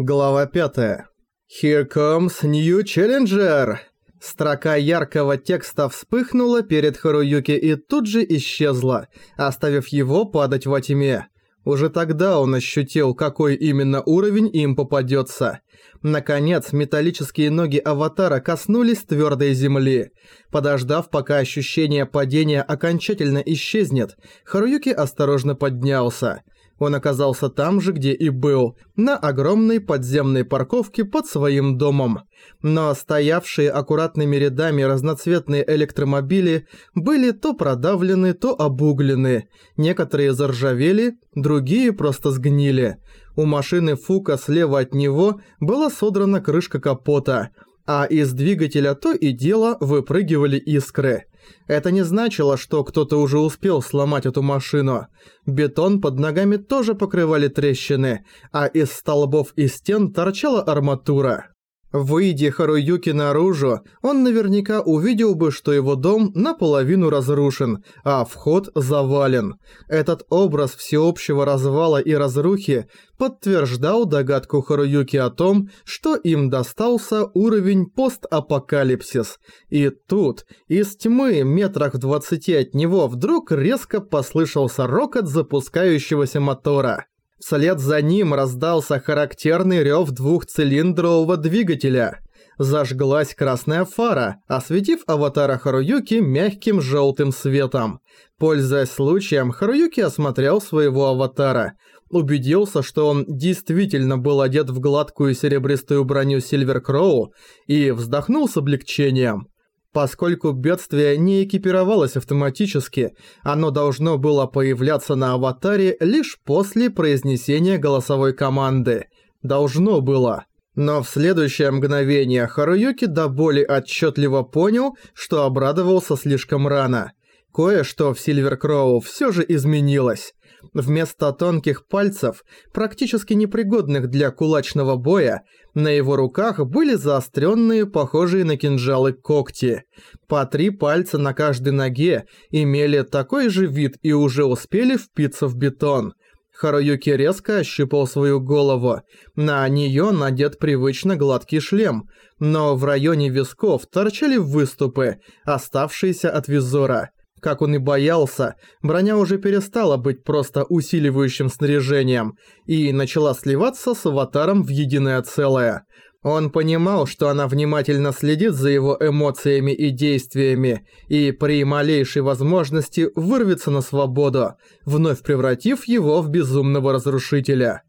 Глава 5. Here comes new challenger. Строка яркого текста вспыхнула перед Харуюки и тут же исчезла, оставив его падать во тьме. Уже тогда он ощутил, какой именно уровень им попадется. Наконец, металлические ноги аватара коснулись твердой земли. Подождав, пока ощущение падения окончательно исчезнет, Харуюки осторожно поднялся – он оказался там же, где и был, на огромной подземной парковке под своим домом. Но стоявшие аккуратными рядами разноцветные электромобили были то продавлены, то обуглены. Некоторые заржавели, другие просто сгнили. У машины Фука слева от него была содрана крышка капота, а из двигателя то и дело выпрыгивали искры. Это не значило, что кто-то уже успел сломать эту машину. Бетон под ногами тоже покрывали трещины, а из столбов и стен торчала арматура. Выйдя Харуюки наружу, он наверняка увидел бы, что его дом наполовину разрушен, а вход завален. Этот образ всеобщего развала и разрухи подтверждал догадку Харуюки о том, что им достался уровень постапокалипсис. И тут, из тьмы метрах в двадцати от него, вдруг резко послышался рокот запускающегося мотора. Вслед за ним раздался характерный рев двухцилиндрового двигателя. Зажглась красная фара, осветив аватара Харуюки мягким желтым светом. Пользуясь случаем, Харуюки осмотрел своего аватара. Убедился, что он действительно был одет в гладкую серебристую броню Сильвер Кроу и вздохнул с облегчением. Поскольку бедствие не экипировалось автоматически, оно должно было появляться на аватаре лишь после произнесения голосовой команды. Должно было. Но в следующее мгновение Харуюки до боли отчетливо понял, что обрадовался слишком рано. Кое-что в Сильвер Кроу все же изменилось. Вместо тонких пальцев, практически непригодных для кулачного боя, на его руках были заостренные, похожие на кинжалы когти. По три пальца на каждой ноге имели такой же вид и уже успели впиться в бетон. Харуюки резко ощупал свою голову. На нее надет привычно гладкий шлем, но в районе висков торчали выступы, оставшиеся от визора. Как он и боялся, броня уже перестала быть просто усиливающим снаряжением и начала сливаться с аватаром в единое целое. Он понимал, что она внимательно следит за его эмоциями и действиями и при малейшей возможности вырвется на свободу, вновь превратив его в безумного разрушителя.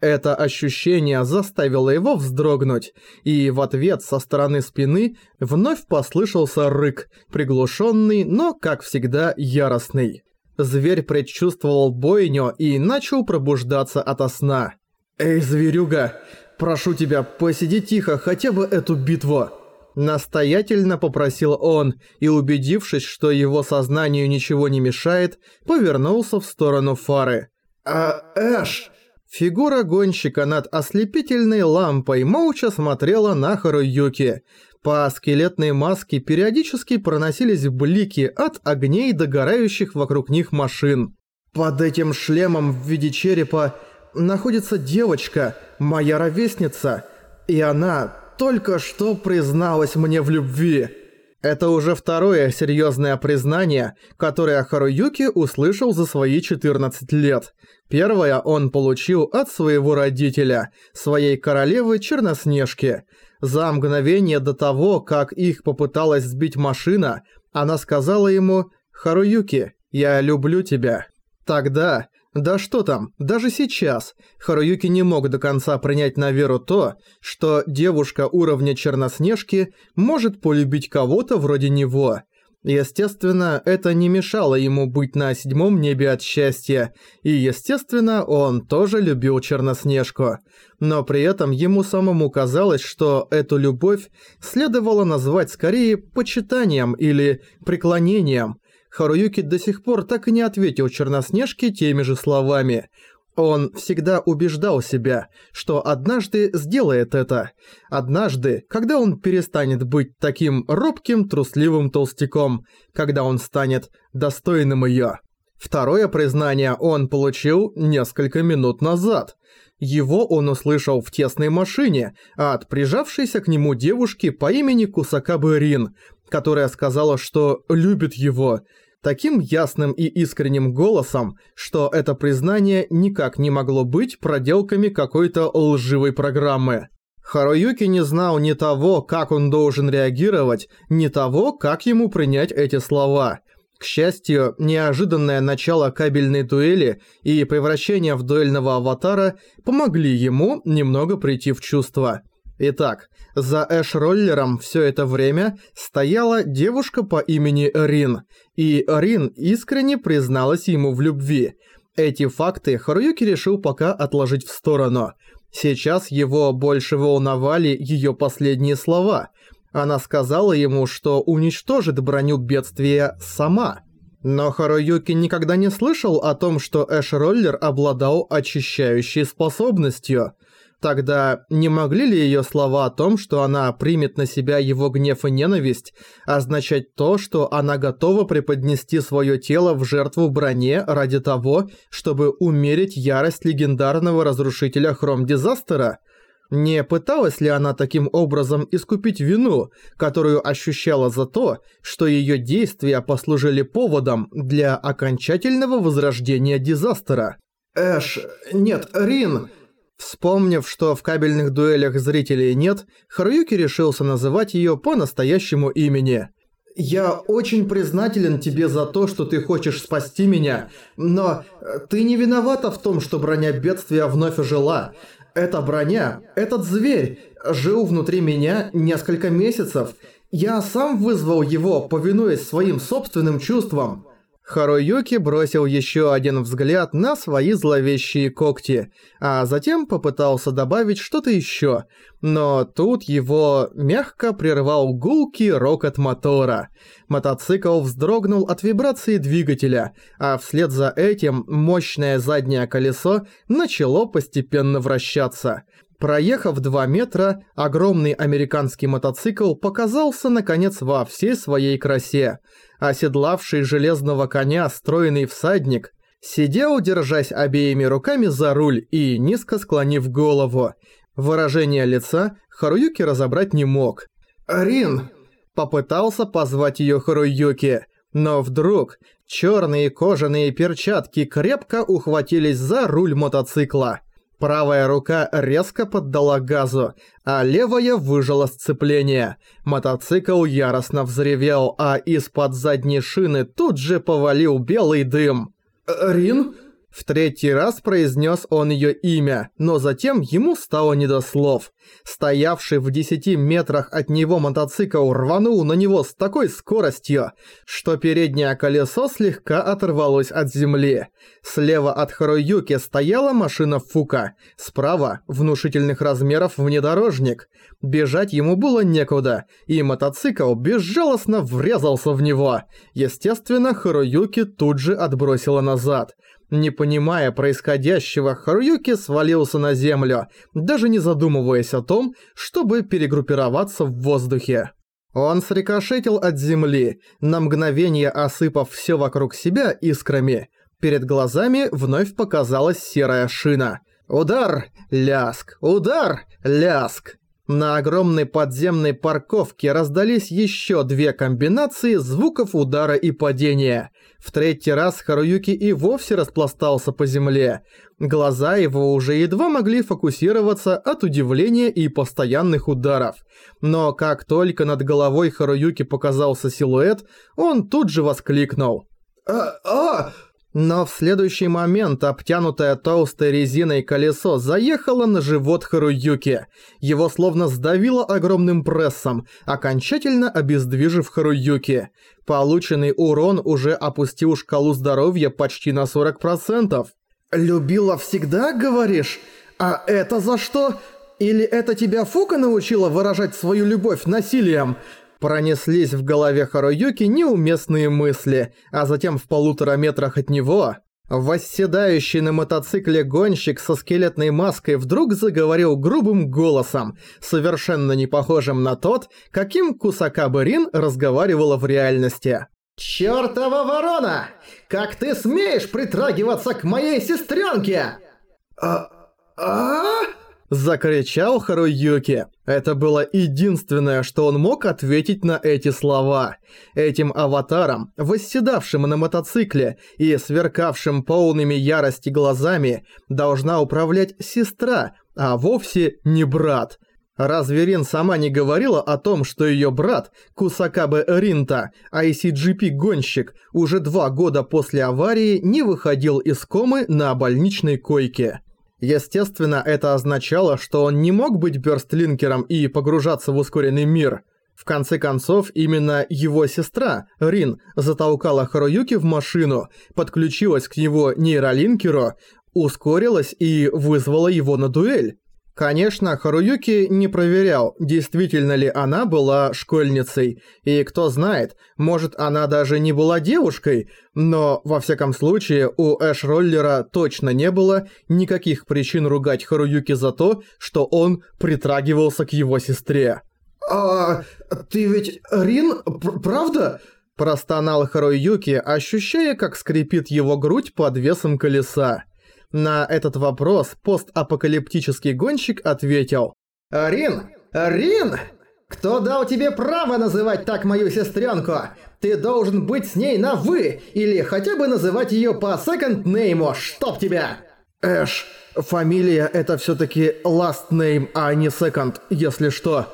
Это ощущение заставило его вздрогнуть, и в ответ со стороны спины вновь послышался рык, приглушенный, но, как всегда, яростный. Зверь предчувствовал бойню и начал пробуждаться ото сна. «Эй, зверюга, прошу тебя, посиди тихо хотя бы эту битву!» Настоятельно попросил он и, убедившись, что его сознанию ничего не мешает, повернулся в сторону фары. «А, Эш, Фигура гонщика над ослепительной лампой молча смотрела на Харуюки. По скелетной маске периодически проносились блики от огней догорающих вокруг них машин. «Под этим шлемом в виде черепа находится девочка, моя ровесница, и она только что призналась мне в любви». Это уже второе серьезное признание, которое Харуюки услышал за свои 14 лет. Первое он получил от своего родителя, своей королевы Черноснежки. За мгновение до того, как их попыталась сбить машина, она сказала ему «Харуюки, я люблю тебя». Тогда, да что там, даже сейчас, Харуюки не мог до конца принять на веру то, что девушка уровня Черноснежки может полюбить кого-то вроде него – Естественно, это не мешало ему быть на седьмом небе от счастья, и, естественно, он тоже любил Черноснежку. Но при этом ему самому казалось, что эту любовь следовало назвать скорее почитанием или преклонением. Харуюки до сих пор так и не ответил Черноснежке теми же словами – он всегда убеждал себя, что однажды сделает это. Однажды, когда он перестанет быть таким робким, трусливым толстяком, когда он станет достойным её. Второе признание он получил несколько минут назад. Его он услышал в тесной машине от прижавшейся к нему девушки по имени Кусакабы Рин, которая сказала, что любит его, таким ясным и искренним голосом, что это признание никак не могло быть проделками какой-то лживой программы. Харуюки не знал ни того, как он должен реагировать, ни того, как ему принять эти слова. К счастью, неожиданное начало кабельной дуэли и превращение в дуэльного аватара помогли ему немного прийти в чувство. Итак, за Эш-роллером все это время стояла девушка по имени Рин, и Рин искренне призналась ему в любви. Эти факты Харуюки решил пока отложить в сторону. Сейчас его больше волновали ее последние слова. Она сказала ему, что уничтожит броню бедствия сама. Но Харуюки никогда не слышал о том, что Эш-роллер обладал очищающей способностью – Тогда не могли ли её слова о том, что она примет на себя его гнев и ненависть, означать то, что она готова преподнести своё тело в жертву броне ради того, чтобы умерить ярость легендарного разрушителя Хром-Дизастера? Не пыталась ли она таким образом искупить вину, которую ощущала за то, что её действия послужили поводом для окончательного возрождения Дизастера? «Эш, нет, Рин!» Вспомнив, что в кабельных дуэлях зрителей нет, Харуюки решился называть её по настоящему имени. «Я очень признателен тебе за то, что ты хочешь спасти меня, но ты не виновата в том, что броня бедствия вновь ожила. Эта броня, этот зверь, жил внутри меня несколько месяцев. Я сам вызвал его, повинуясь своим собственным чувствам». Харуюки бросил еще один взгляд на свои зловещие когти, а затем попытался добавить что-то еще, но тут его мягко прервал гулкий рокот мотора. Мотоцикл вздрогнул от вибрации двигателя, а вслед за этим мощное заднее колесо начало постепенно вращаться. Проехав 2 метра, огромный американский мотоцикл показался наконец во всей своей красе. Оседлавший железного коня стройный всадник сидел, держась обеими руками за руль и низко склонив голову. Выражение лица Харуюки разобрать не мог. «Рин!» Попытался позвать её Харуюки, но вдруг чёрные кожаные перчатки крепко ухватились за руль мотоцикла. Правая рука резко поддала газу, а левая выжила сцепление. Мотоцикл яростно взревел, а из-под задней шины тут же повалил белый дым. «Рин?» В третий раз произнес он ее имя, но затем ему стало не до слов. Стоявший в десяти метрах от него мотоцикл рванул на него с такой скоростью, что переднее колесо слегка оторвалось от земли. Слева от Харуюки стояла машина Фука, справа – внушительных размеров внедорожник. Бежать ему было некуда, и мотоцикл безжалостно врезался в него. Естественно, Харуюки тут же отбросило назад – не понимая происходящего, Харуюки свалился на землю, даже не задумываясь о том, чтобы перегруппироваться в воздухе. Он срикошетил от земли, на мгновение осыпав все вокруг себя искрами. Перед глазами вновь показалась серая шина. Удар! Ляск! Удар! Ляск! На огромной подземной парковке раздались еще две комбинации звуков удара и падения. В третий раз Харуюки и вовсе распластался по земле. Глаза его уже едва могли фокусироваться от удивления и постоянных ударов. Но как только над головой Харуюки показался силуэт, он тут же воскликнул. «А, а, но в следующий момент обтянутое толстой резиной колесо заехало на живот Харуюки. Его словно сдавило огромным прессом, окончательно обездвижив Харуюки. Полученный урон уже опустил шкалу здоровья почти на 40%. «Любила всегда, говоришь? А это за что? Или это тебя Фука научила выражать свою любовь насилием?» Пронеслись в голове Харуюки неуместные мысли, а затем в полутора метрах от него Восседающий на мотоцикле гонщик со скелетной маской вдруг заговорил грубым голосом, совершенно не похожим на тот, каким Кусака Рин разговаривала в реальности. «Чёртова ворона! Как ты смеешь притрагиваться к моей сестрёнке?» «А... а...» Закричал Харуюки. Это было единственное, что он мог ответить на эти слова. Этим аватаром, восседавшим на мотоцикле и сверкавшим полными ярости глазами, должна управлять сестра, а вовсе не брат. Разве Рин сама не говорила о том, что её брат, Кусакабе Ринта, ICGP-гонщик, уже два года после аварии не выходил из комы на больничной койке? Естественно, это означало, что он не мог быть бёрстлинкером и погружаться в ускоренный мир. В конце концов, именно его сестра, Рин, затолкала Харуюки в машину, подключилась к его нейролинкеру, ускорилась и вызвала его на дуэль. Конечно, Харуюки не проверял, действительно ли она была школьницей, и кто знает, может она даже не была девушкой, но во всяком случае у Эш-роллера точно не было никаких причин ругать Харуюки за то, что он притрагивался к его сестре. «А ты ведь Рин, правда?» Простонал Харуюки, ощущая, как скрипит его грудь под весом колеса. На этот вопрос постапокалиптический гонщик ответил. «Рин! Рин! Кто дал тебе право называть так мою сестренку? Ты должен быть с ней на «вы» или хотя бы называть ее по секонд-нейму, чтоб тебя!» «Эш, фамилия это все таки last name, а не second, если что».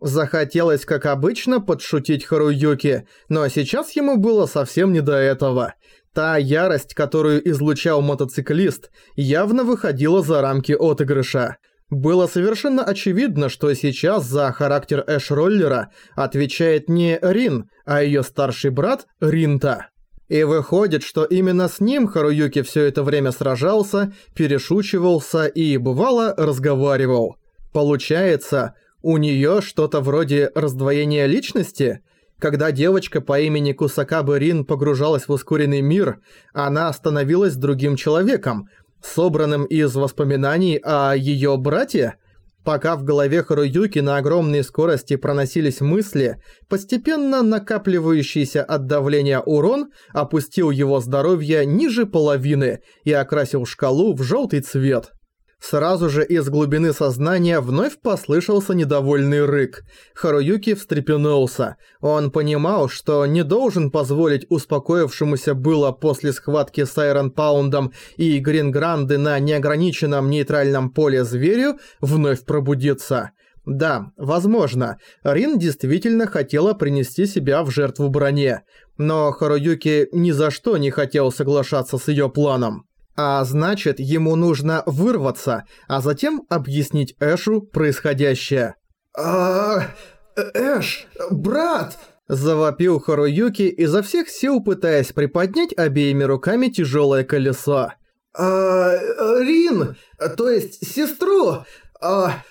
Захотелось, как обычно, подшутить Харуюки, но сейчас ему было совсем не до этого. Та ярость, которую излучал мотоциклист, явно выходила за рамки отыгрыша. Было совершенно очевидно, что сейчас за характер Эш-роллера отвечает не Рин, а её старший брат Ринта. И выходит, что именно с ним Харуюки всё это время сражался, перешучивался и, бывало, разговаривал. Получается, у неё что-то вроде раздвоения личности – когда девочка по имени Кусакабы Рин погружалась в ускоренный мир, она становилась другим человеком, собранным из воспоминаний о её брате. Пока в голове Харуюки на огромной скорости проносились мысли, постепенно накапливающийся от давления урон опустил его здоровье ниже половины и окрасил шкалу в жёлтый цвет. Сразу же из глубины сознания вновь послышался недовольный рык. Харуюки встрепенулся. Он понимал, что не должен позволить успокоившемуся было после схватки с Айрон Паундом и Грингранды на неограниченном нейтральном поле зверю вновь пробудиться. Да, возможно, Рин действительно хотела принести себя в жертву броне, но Харуюки ни за что не хотел соглашаться с её планом. А значит, ему нужно вырваться, а затем объяснить Эшу происходящее. «А... Эш, брат!» Завопил Харуюки, изо всех сил пытаясь приподнять обеими руками тяжелое колесо. «А... Рин, то есть сестру... А...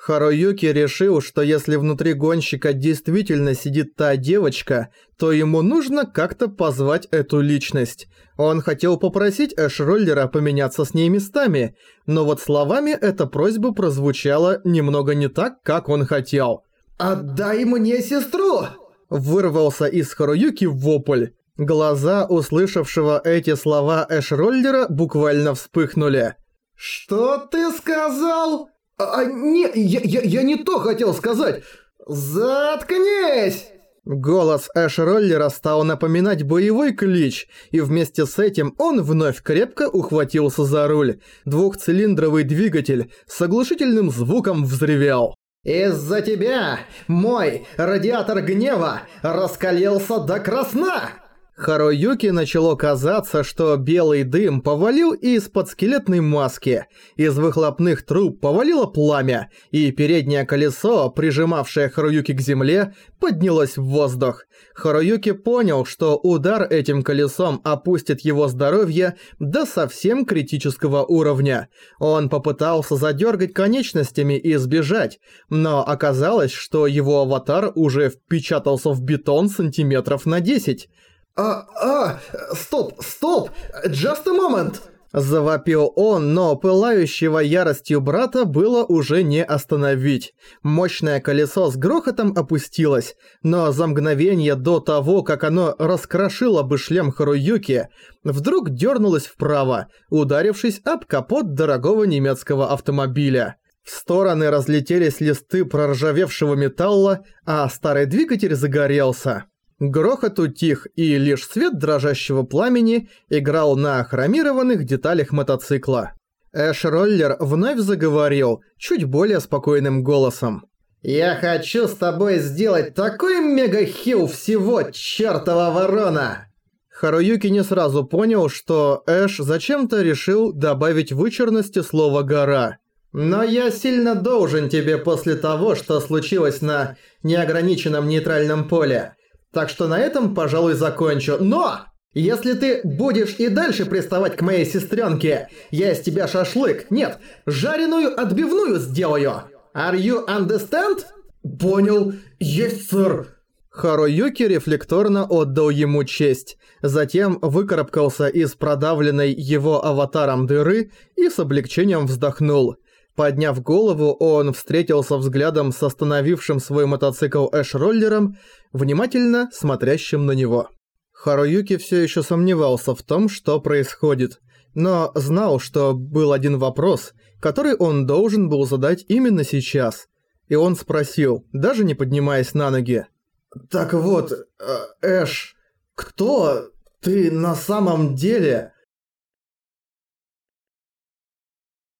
Харуюки решил, что если внутри гонщика действительно сидит та девочка, то ему нужно как-то позвать эту личность. Он хотел попросить Эш-роллера поменяться с ней местами, но вот словами эта просьба прозвучала немного не так, как он хотел. «Отдай мне сестру!» Вырвался из Харуюки вопль. Глаза услышавшего эти слова Эш-роллера буквально вспыхнули. «Что ты сказал?» «А, не, я, я, я не то хотел сказать! Заткнись!» Голос Эш-роллера стал напоминать боевой клич, и вместе с этим он вновь крепко ухватился за руль. Двухцилиндровый двигатель с оглушительным звуком взревел. «Из-за тебя мой радиатор гнева раскалился до красна!» Харуюки начало казаться, что белый дым повалил из-под скелетной маски. Из выхлопных труб повалило пламя, и переднее колесо, прижимавшее Харуюки к земле, поднялось в воздух. Харуюки понял, что удар этим колесом опустит его здоровье до совсем критического уровня. Он попытался задергать конечностями и сбежать, но оказалось, что его аватар уже впечатался в бетон сантиметров на 10. «А, а, стоп, стоп, just a moment!» Завопил он, но пылающего яростью брата было уже не остановить. Мощное колесо с грохотом опустилось, но за мгновение до того, как оно раскрошило бы шлем Харуюки, вдруг дернулось вправо, ударившись об капот дорогого немецкого автомобиля. В стороны разлетелись листы проржавевшего металла, а старый двигатель загорелся. Грохот утих, и лишь свет дрожащего пламени играл на хромированных деталях мотоцикла. Эш-роллер вновь заговорил, чуть более спокойным голосом. «Я хочу с тобой сделать такой мега-хилл всего, чертова ворона!» Харуюки не сразу понял, что Эш зачем-то решил добавить вычурности слова «гора». «Но я сильно должен тебе после того, что случилось на неограниченном нейтральном поле. Так что на этом, пожалуй, закончу. Но! Если ты будешь и дальше приставать к моей сестренке, я из тебя шашлык, нет, жареную отбивную сделаю. Are you understand? Понял. Есть, сэр. Харуюки рефлекторно отдал ему честь, затем выкарабкался из продавленной его аватаром дыры и с облегчением вздохнул. Подняв голову, он встретился взглядом с остановившим свой мотоцикл Эш-роллером, внимательно смотрящим на него. Харуюки все еще сомневался в том, что происходит, но знал, что был один вопрос, который он должен был задать именно сейчас. И он спросил, даже не поднимаясь на ноги. «Так вот, э, Эш, кто ты на самом деле?»